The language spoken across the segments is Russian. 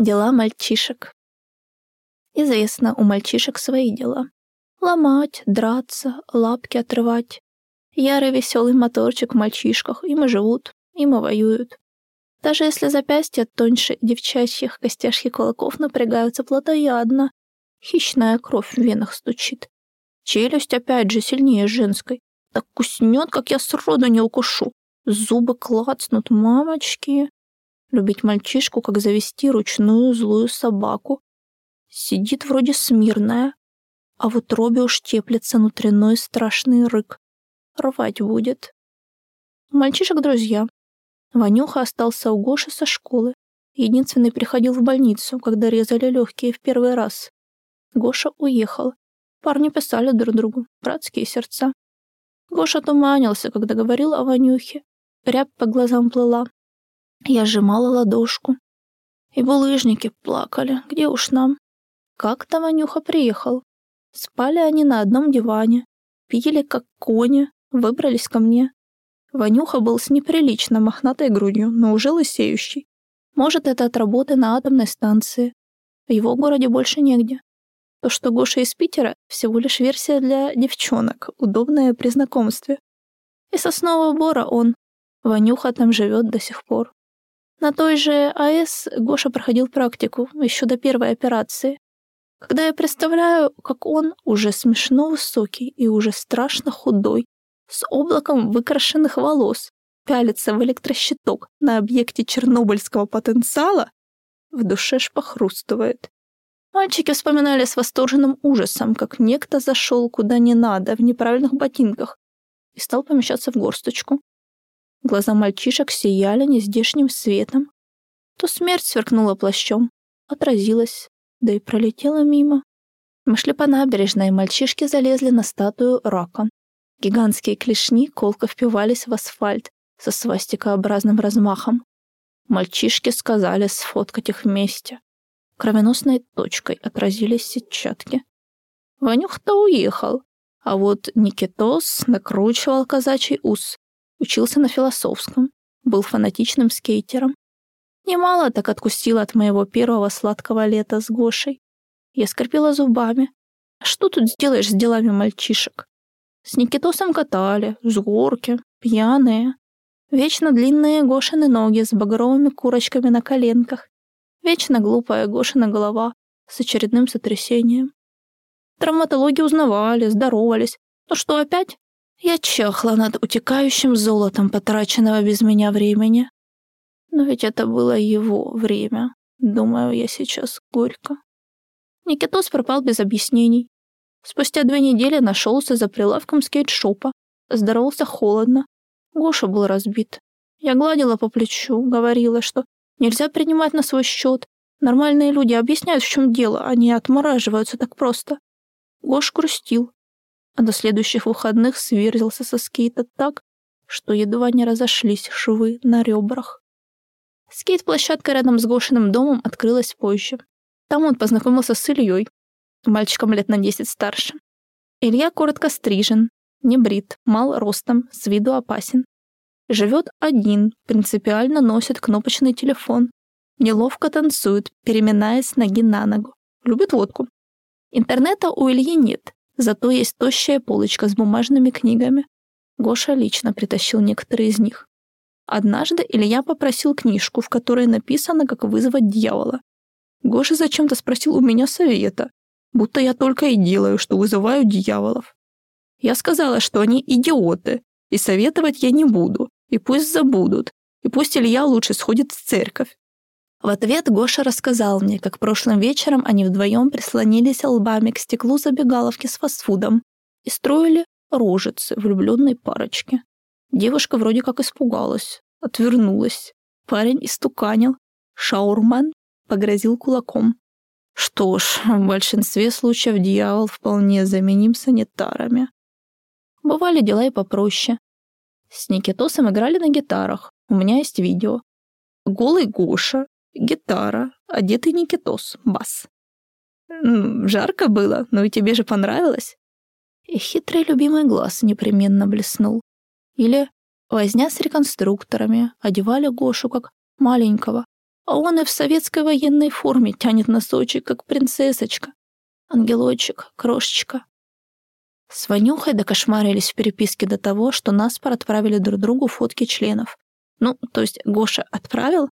Дела мальчишек. Известно, у мальчишек свои дела. Ломать, драться, лапки отрывать. Ярый веселый моторчик в мальчишках. Им и живут, им и воюют. Даже если запястья тоньше девчачьих костяшки кулаков напрягаются плотоядно, хищная кровь в венах стучит. Челюсть опять же сильнее женской. Так куснет, как я сроду не укушу. Зубы клацнут, мамочки. Любить мальчишку, как завести ручную злую собаку. Сидит вроде смирная, а в утробе уж теплится внутренной страшный рык. Рвать будет. Мальчишек друзья. Ванюха остался у Гоши со школы. Единственный приходил в больницу, когда резали легкие в первый раз. Гоша уехал. Парни писали друг другу. Братские сердца. Гоша туманился, когда говорил о Ванюхе. Рябь по глазам плыла. Я сжимала ладошку. И булыжники плакали. Где уж нам? Как-то Ванюха приехал. Спали они на одном диване. Пили, как кони. Выбрались ко мне. Ванюха был с неприлично мохнатой грудью, но уже лысеющий. Может, это от работы на атомной станции. В его городе больше негде. То, что Гоша из Питера, всего лишь версия для девчонок, удобная при знакомстве. И соснового бора он. Ванюха там живет до сих пор. На той же АЭС Гоша проходил практику еще до первой операции. Когда я представляю, как он уже смешно высокий и уже страшно худой, с облаком выкрашенных волос, пялится в электрощиток на объекте чернобыльского потенциала, в душе ж похрустывает. Мальчики вспоминали с восторженным ужасом, как некто зашел куда не надо, в неправильных ботинках, и стал помещаться в горсточку. Глаза мальчишек сияли нездешним светом. То смерть сверкнула плащом, отразилась, да и пролетела мимо. Мы шли по набережной, и мальчишки залезли на статую рака. Гигантские клешни колко впивались в асфальт со свастикообразным размахом. Мальчишки сказали сфоткать их вместе. Кровеносной точкой отразились сетчатки. Ванюх-то уехал, а вот Никитос накручивал казачий ус, Учился на философском, был фанатичным скейтером. Немало так откусила от моего первого сладкого лета с Гошей. Я скрипела зубами. А что тут сделаешь с делами мальчишек? С Никитосом катали, с горки, пьяные. Вечно длинные Гошины ноги с багровыми курочками на коленках. Вечно глупая Гошина голова с очередным сотрясением. Травматологи узнавали, здоровались. Ну что опять? Я чахла над утекающим золотом потраченного без меня времени. Но ведь это было его время. Думаю, я сейчас горько. Никитос пропал без объяснений. Спустя две недели нашелся за прилавком скейт-шопа. Здоровался холодно. Гоша был разбит. Я гладила по плечу, говорила, что нельзя принимать на свой счет. Нормальные люди объясняют, в чем дело, они отмораживаются так просто. Гош грустил, а до следующих выходных сверзился со скейта так, что едва не разошлись швы на ребрах. Скейт-площадка рядом с Гошиным домом открылась позже. Там он познакомился с Ильей, мальчиком лет на десять старше. Илья коротко стрижен, не брит, мал ростом, с виду опасен. Живет один, принципиально носит кнопочный телефон, неловко танцует, переминаясь ноги на ногу. Любит водку. Интернета у Ильи нет, Зато есть тощая полочка с бумажными книгами. Гоша лично притащил некоторые из них. Однажды Илья попросил книжку, в которой написано, как вызвать дьявола. Гоша зачем-то спросил у меня совета, будто я только и делаю, что вызываю дьяволов. Я сказала, что они идиоты, и советовать я не буду, и пусть забудут, и пусть Илья лучше сходит в церковь. В ответ Гоша рассказал мне, как прошлым вечером они вдвоем прислонились лбами к стеклу забегаловки с фастфудом и строили рожицы влюбленной парочки. Девушка вроде как испугалась, отвернулась. Парень истуканил. Шаурман погрозил кулаком. Что ж, в большинстве случаев дьявол вполне заменим санитарами. Бывали дела и попроще. С Никитосом играли на гитарах. У меня есть видео. Голый Гоша гитара, одетый Никитос, бас. Жарко было, но и тебе же понравилось. И хитрый любимый глаз непременно блеснул. Или возня с реконструкторами, одевали Гошу как маленького, А он и в советской военной форме тянет носочек, как принцессочка. Ангелочек, крошечка. С Ванюхой докошмарились в переписке до того, что наспор отправили друг другу фотки членов. Ну, то есть Гоша отправил,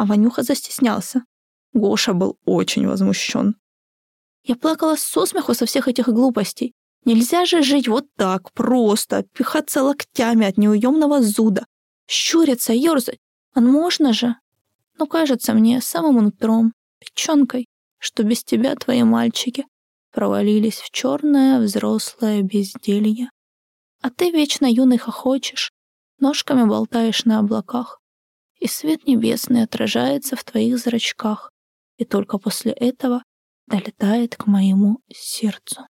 а Ванюха застеснялся. Гоша был очень возмущен. Я плакала со смеху со всех этих глупостей. Нельзя же жить вот так, просто, пихаться локтями от неуемного зуда, щуриться, ерзать. А можно же? Но кажется мне самым нутром, печенкой, что без тебя твои мальчики провалились в черное взрослое безделье. А ты вечно юный хохочешь, ножками болтаешь на облаках, и свет небесный отражается в твоих зрачках, и только после этого долетает к моему сердцу.